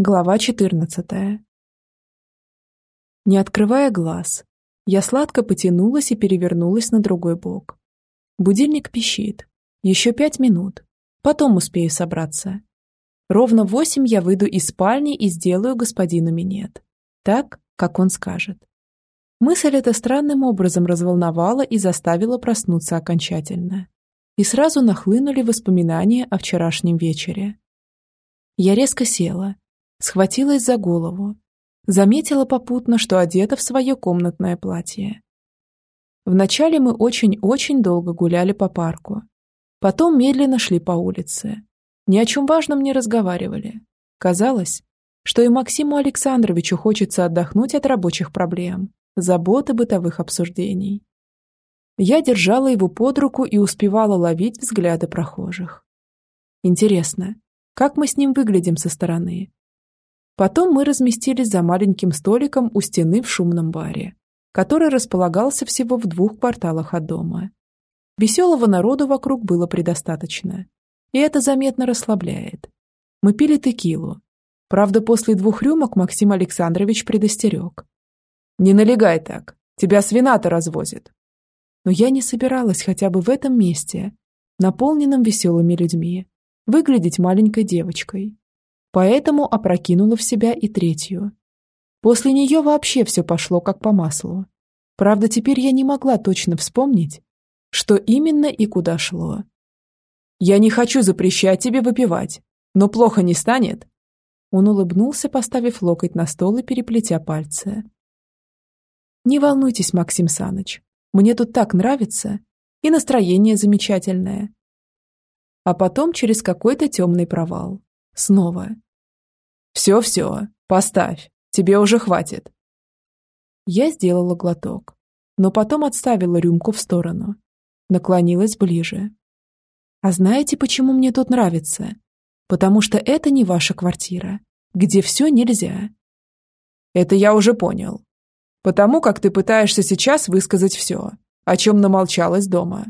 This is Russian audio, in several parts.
Глава 14. Не открывая глаз, я сладко потянулась и перевернулась на другой бок. Будильник пищит. Еще пять минут. Потом успею собраться. Ровно в восемь я выйду из спальни и сделаю господину минет. Так, как он скажет. Мысль эта странным образом разволновала и заставила проснуться окончательно. И сразу нахлынули воспоминания о вчерашнем вечере. Я резко села, схватилась за голову. Заметила попутно, что одета в свое комнатное платье. Вначале мы очень-очень долго гуляли по парку. Потом медленно шли по улице. Ни о чем важном не разговаривали. Казалось, что и Максиму Александровичу хочется отдохнуть от рабочих проблем, забот и бытовых обсуждений. Я держала его под руку и успевала ловить взгляды прохожих. Интересно, как мы с ним выглядим со стороны? Потом мы разместились за маленьким столиком у стены в шумном баре, который располагался всего в двух кварталах от дома. Веселого народу вокруг было предостаточно, и это заметно расслабляет. Мы пили текилу. Правда, после двух рюмок Максим Александрович предостерег. «Не налегай так, тебя свината развозит». Но я не собиралась хотя бы в этом месте, наполненном веселыми людьми, выглядеть маленькой девочкой поэтому опрокинула в себя и третью. После нее вообще все пошло как по маслу. Правда, теперь я не могла точно вспомнить, что именно и куда шло. «Я не хочу запрещать тебе выпивать, но плохо не станет?» Он улыбнулся, поставив локоть на стол и переплетя пальцы. «Не волнуйтесь, Максим Саныч, мне тут так нравится, и настроение замечательное». А потом через какой-то темный провал. Снова. «Все-все, поставь, тебе уже хватит». Я сделала глоток, но потом отставила рюмку в сторону. Наклонилась ближе. «А знаете, почему мне тут нравится? Потому что это не ваша квартира, где все нельзя». «Это я уже понял. Потому как ты пытаешься сейчас высказать все, о чем намолчалась дома».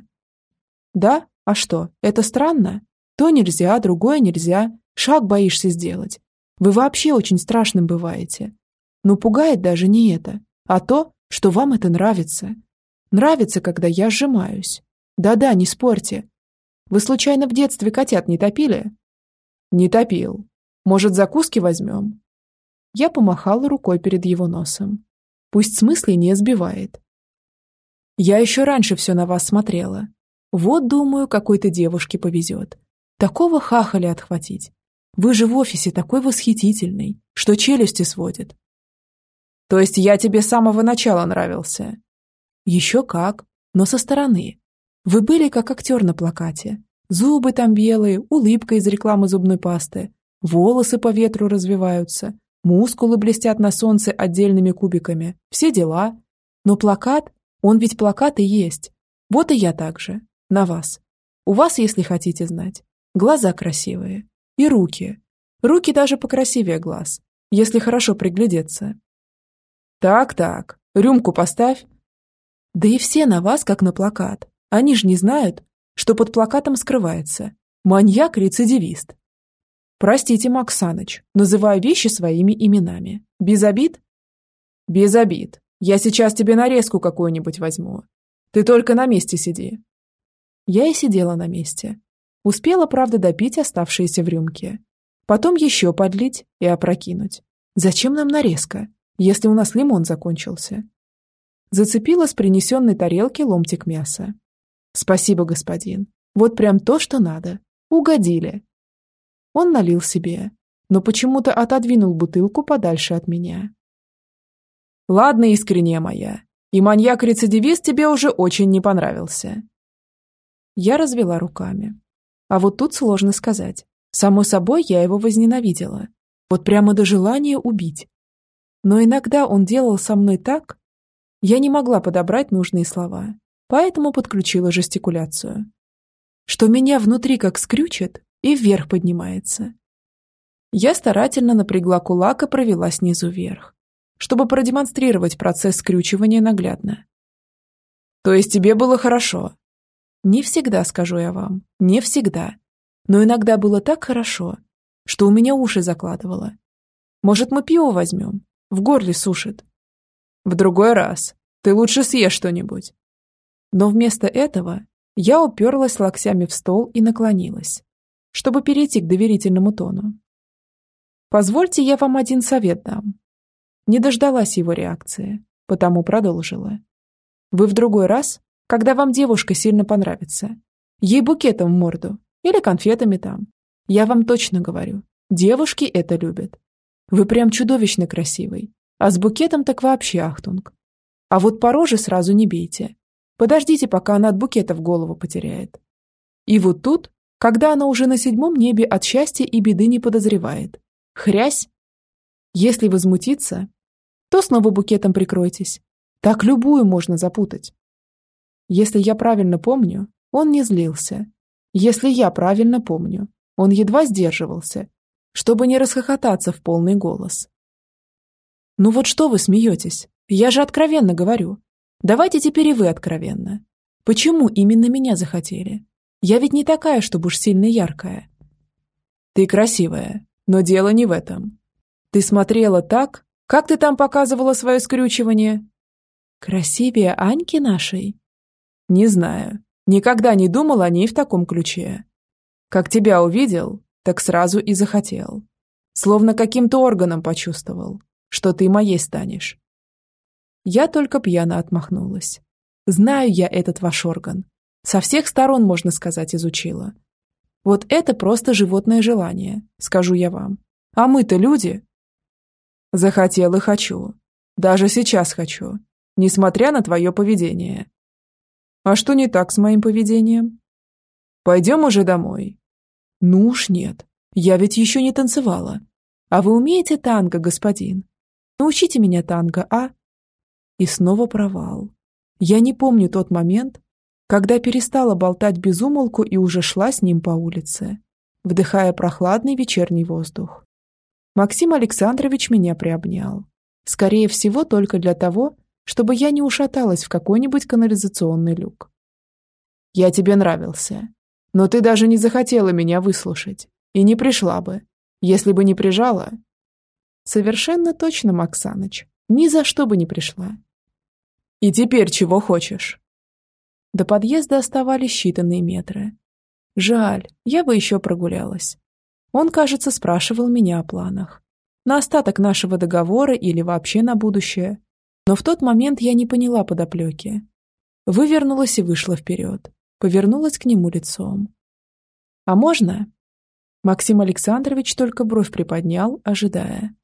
«Да? А что, это странно? То нельзя, другое нельзя, шаг боишься сделать. Вы вообще очень страшным бываете. Но пугает даже не это, а то, что вам это нравится. Нравится, когда я сжимаюсь. Да-да, не спорьте. Вы случайно в детстве котят не топили? Не топил. Может, закуски возьмем? Я помахала рукой перед его носом. Пусть смысле не сбивает. Я еще раньше все на вас смотрела. Вот, думаю, какой-то девушке повезет. Такого хахаля отхватить. Вы же в офисе такой восхитительный, что челюсти сводит. То есть я тебе с самого начала нравился? Еще как, но со стороны. Вы были как актер на плакате. Зубы там белые, улыбка из рекламы зубной пасты, волосы по ветру развиваются, мускулы блестят на солнце отдельными кубиками. Все дела. Но плакат, он ведь плакат и есть. Вот и я также. На вас. У вас, если хотите знать, глаза красивые, и руки. Руки даже покрасивее глаз, если хорошо приглядеться. Так-так, рюмку поставь. Да и все на вас, как на плакат. Они же не знают, что под плакатом скрывается. Маньяк-рецидивист. Простите, Макс Саныч, называю вещи своими именами. Без обид? Без обид. Я сейчас тебе нарезку какую-нибудь возьму. Ты только на месте сиди. Я и сидела на месте, Успела, правда, допить оставшиеся в рюмке. Потом еще подлить и опрокинуть. Зачем нам нарезка, если у нас лимон закончился? Зацепила с принесенной тарелки ломтик мяса. Спасибо, господин. Вот прям то, что надо. Угодили. Он налил себе, но почему-то отодвинул бутылку подальше от меня. Ладно, искренняя моя. И маньяк-рецидивист тебе уже очень не понравился. Я развела руками. А вот тут сложно сказать. Само собой, я его возненавидела. Вот прямо до желания убить. Но иногда он делал со мной так... Я не могла подобрать нужные слова, поэтому подключила жестикуляцию. Что меня внутри как скрючит и вверх поднимается. Я старательно напрягла кулак и провела снизу вверх, чтобы продемонстрировать процесс скрючивания наглядно. «То есть тебе было хорошо?» Не всегда, скажу я вам, не всегда. Но иногда было так хорошо, что у меня уши закладывало. Может, мы пиво возьмем? В горле сушит. В другой раз. Ты лучше съешь что-нибудь. Но вместо этого я уперлась локтями в стол и наклонилась, чтобы перейти к доверительному тону. Позвольте, я вам один совет дам. Не дождалась его реакции, потому продолжила. Вы в другой раз, когда вам девушка сильно понравится, ей букетом в морду или конфетами там. Я вам точно говорю, девушки это любят. Вы прям чудовищно красивый, а с букетом так вообще ахтунг. А вот по роже сразу не бейте. Подождите, пока она от букета в голову потеряет. И вот тут, когда она уже на седьмом небе от счастья и беды не подозревает, Хрясь! Если возмутиться, то снова букетом прикройтесь. Так любую можно запутать. Если я правильно помню, он не злился. Если я правильно помню, он едва сдерживался, чтобы не расхохотаться в полный голос. «Ну вот что вы смеетесь? Я же откровенно говорю. Давайте теперь и вы откровенно. Почему именно меня захотели? Я ведь не такая, чтобы уж сильно яркая». «Ты красивая», но дело не в этом. Ты смотрела так, как ты там показывала свое скрючивание? Красивее Аньки нашей? Не знаю. Никогда не думал о ней в таком ключе. Как тебя увидел, так сразу и захотел. Словно каким-то органом почувствовал, что ты моей станешь. Я только пьяно отмахнулась. Знаю я этот ваш орган. Со всех сторон, можно сказать, изучила. Вот это просто животное желание, скажу я вам. А мы-то люди. Захотел и хочу. Даже сейчас хочу. Несмотря на твое поведение. А что не так с моим поведением? Пойдем уже домой. Ну уж нет. Я ведь еще не танцевала. А вы умеете танго, господин? Научите меня танго, а? И снова провал. Я не помню тот момент, когда перестала болтать без умолку и уже шла с ним по улице, вдыхая прохладный вечерний воздух. Максим Александрович меня приобнял. Скорее всего, только для того, чтобы я не ушаталась в какой-нибудь канализационный люк. «Я тебе нравился, но ты даже не захотела меня выслушать и не пришла бы, если бы не прижала». «Совершенно точно, Максаныч, ни за что бы не пришла». «И теперь чего хочешь?» До подъезда оставались считанные метры. Жаль, я бы еще прогулялась. Он, кажется, спрашивал меня о планах. На остаток нашего договора или вообще на будущее. Но в тот момент я не поняла подоплеки. Вывернулась и вышла вперед. Повернулась к нему лицом. «А можно?» Максим Александрович только бровь приподнял, ожидая.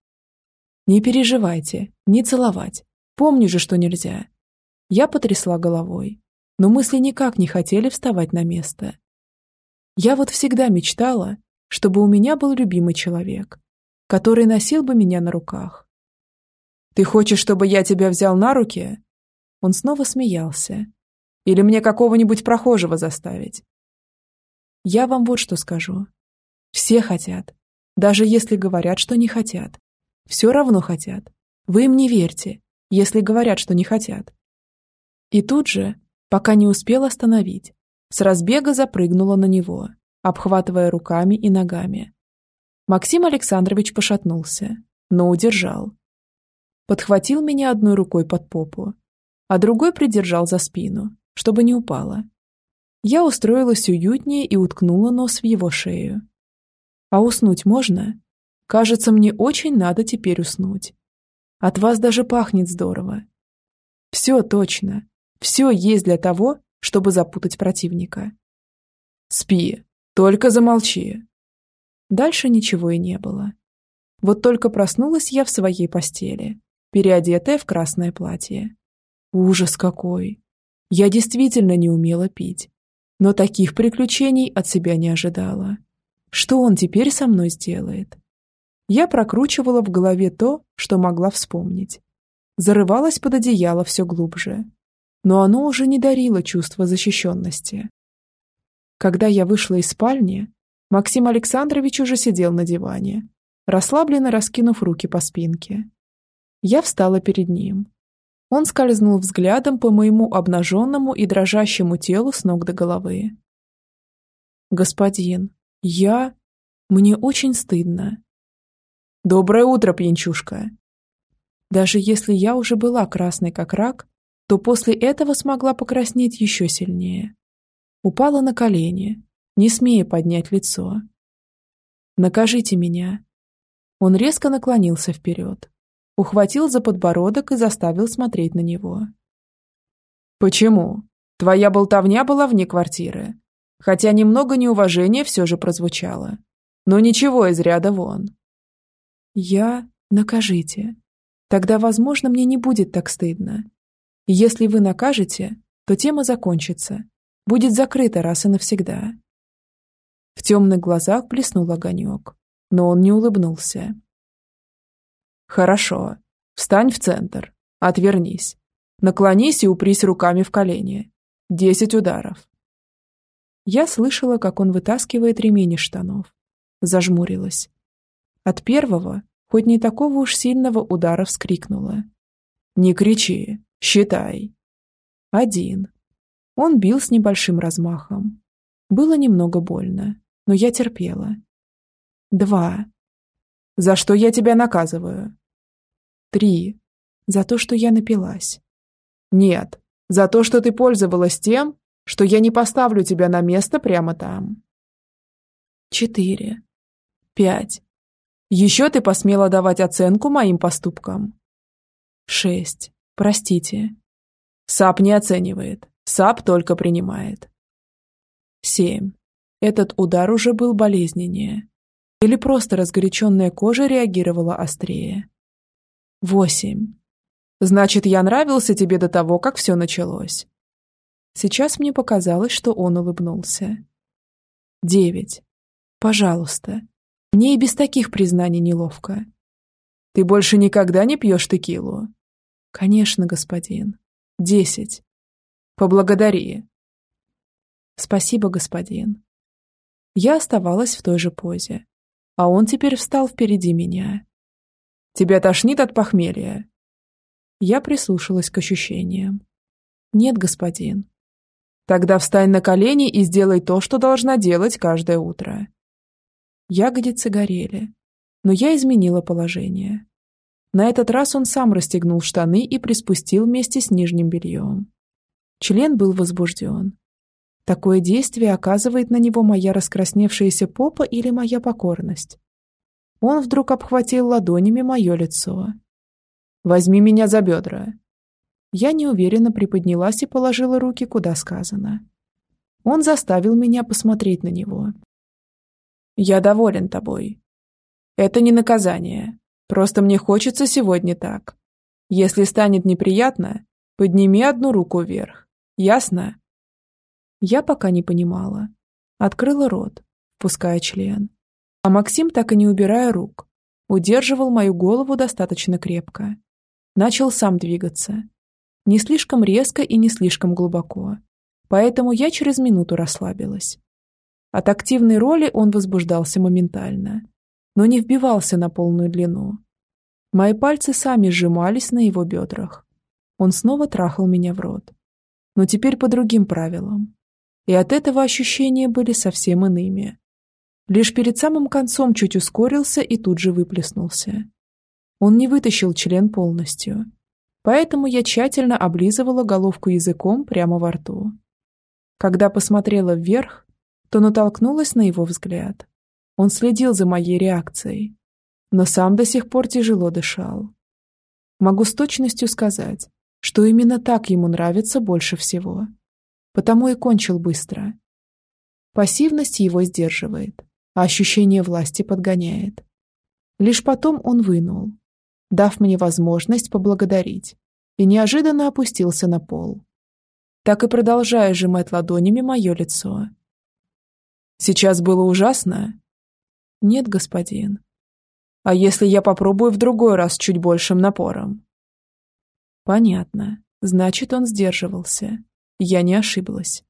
«Не переживайте, не целовать. Помню же, что нельзя». Я потрясла головой но мысли никак не хотели вставать на место. Я вот всегда мечтала, чтобы у меня был любимый человек, который носил бы меня на руках. «Ты хочешь, чтобы я тебя взял на руки?» Он снова смеялся. «Или мне какого-нибудь прохожего заставить?» Я вам вот что скажу. Все хотят, даже если говорят, что не хотят. Все равно хотят. Вы им не верьте, если говорят, что не хотят. И тут же пока не успел остановить. С разбега запрыгнула на него, обхватывая руками и ногами. Максим Александрович пошатнулся, но удержал. Подхватил меня одной рукой под попу, а другой придержал за спину, чтобы не упала. Я устроилась уютнее и уткнула нос в его шею. А уснуть можно? Кажется, мне очень надо теперь уснуть. От вас даже пахнет здорово. Все точно. Все есть для того, чтобы запутать противника. Спи, только замолчи. Дальше ничего и не было. Вот только проснулась я в своей постели, переодетая в красное платье. Ужас какой! Я действительно не умела пить, но таких приключений от себя не ожидала. Что он теперь со мной сделает? Я прокручивала в голове то, что могла вспомнить. Зарывалась под одеяло все глубже, но оно уже не дарило чувства защищенности. Когда я вышла из спальни, Максим Александрович уже сидел на диване, расслабленно раскинув руки по спинке. Я встала перед ним. Он скользнул взглядом по моему обнаженному и дрожащему телу с ног до головы. «Господин, я... Мне очень стыдно». Доброе утро, пьянчушка. Даже если я уже была красной как рак, то после этого смогла покраснеть еще сильнее. Упала на колени, не смея поднять лицо. «Накажите меня». Он резко наклонился вперед, ухватил за подбородок и заставил смотреть на него. «Почему? Твоя болтовня была вне квартиры, хотя немного неуважения все же прозвучало. Но ничего из ряда вон». «Я... накажите. Тогда, возможно, мне не будет так стыдно. Если вы накажете, то тема закончится, будет закрыта раз и навсегда». В темных глазах блеснул огонек, но он не улыбнулся. «Хорошо. Встань в центр. Отвернись. Наклонись и упрись руками в колени. Десять ударов». Я слышала, как он вытаскивает ремень из штанов. Зажмурилась. От первого, хоть не такого уж сильного удара, вскрикнула. «Не кричи. Считай». Один. Он бил с небольшим размахом. Было немного больно, но я терпела. Два. За что я тебя наказываю? Три. За то, что я напилась. Нет. За то, что ты пользовалась тем, что я не поставлю тебя на место прямо там. Четыре. Пять. Еще ты посмела давать оценку моим поступкам. Шесть. Простите. Саб не оценивает. Саб только принимает. Семь. Этот удар уже был болезненнее. Или просто разгоряченная кожа реагировала острее. Восемь. Значит, я нравился тебе до того, как все началось. Сейчас мне показалось, что он улыбнулся. Девять. Пожалуйста. Мне и без таких признаний неловко. Ты больше никогда не пьешь текилу? Конечно, господин. Десять. Поблагодари. Спасибо, господин. Я оставалась в той же позе, а он теперь встал впереди меня. Тебя тошнит от похмелья? Я прислушалась к ощущениям. Нет, господин. Тогда встань на колени и сделай то, что должна делать каждое утро. Ягодицы горели, но я изменила положение. На этот раз он сам расстегнул штаны и приспустил вместе с нижним бельем. Член был возбужден. Такое действие оказывает на него моя раскрасневшаяся попа или моя покорность. Он вдруг обхватил ладонями мое лицо. «Возьми меня за бедра», я неуверенно приподнялась и положила руки, куда сказано. Он заставил меня посмотреть на него. «Я доволен тобой. Это не наказание. Просто мне хочется сегодня так. Если станет неприятно, подними одну руку вверх. Ясно?» Я пока не понимала. Открыла рот, впуская член. А Максим, так и не убирая рук, удерживал мою голову достаточно крепко. Начал сам двигаться, не слишком резко и не слишком глубоко. Поэтому я через минуту расслабилась. От активной роли он возбуждался моментально, но не вбивался на полную длину. Мои пальцы сами сжимались на его бедрах. Он снова трахал меня в рот. Но теперь по другим правилам. И от этого ощущения были совсем иными. Лишь перед самым концом чуть ускорился и тут же выплеснулся. Он не вытащил член полностью, поэтому я тщательно облизывала головку языком прямо во рту. Когда посмотрела вверх, то натолкнулась на его взгляд. Он следил за моей реакцией, но сам до сих пор тяжело дышал. Могу с точностью сказать, что именно так ему нравится больше всего. Потому и кончил быстро. Пассивность его сдерживает, а ощущение власти подгоняет. Лишь потом он вынул, дав мне возможность поблагодарить, и неожиданно опустился на пол. Так и продолжая сжимать ладонями мое лицо. «Сейчас было ужасно?» «Нет, господин». «А если я попробую в другой раз чуть большим напором?» «Понятно. Значит, он сдерживался. Я не ошиблась».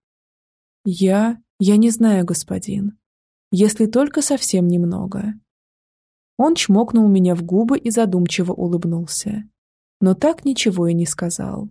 «Я... я не знаю, господин. Если только совсем немного». Он чмокнул меня в губы и задумчиво улыбнулся. Но так ничего и не сказал.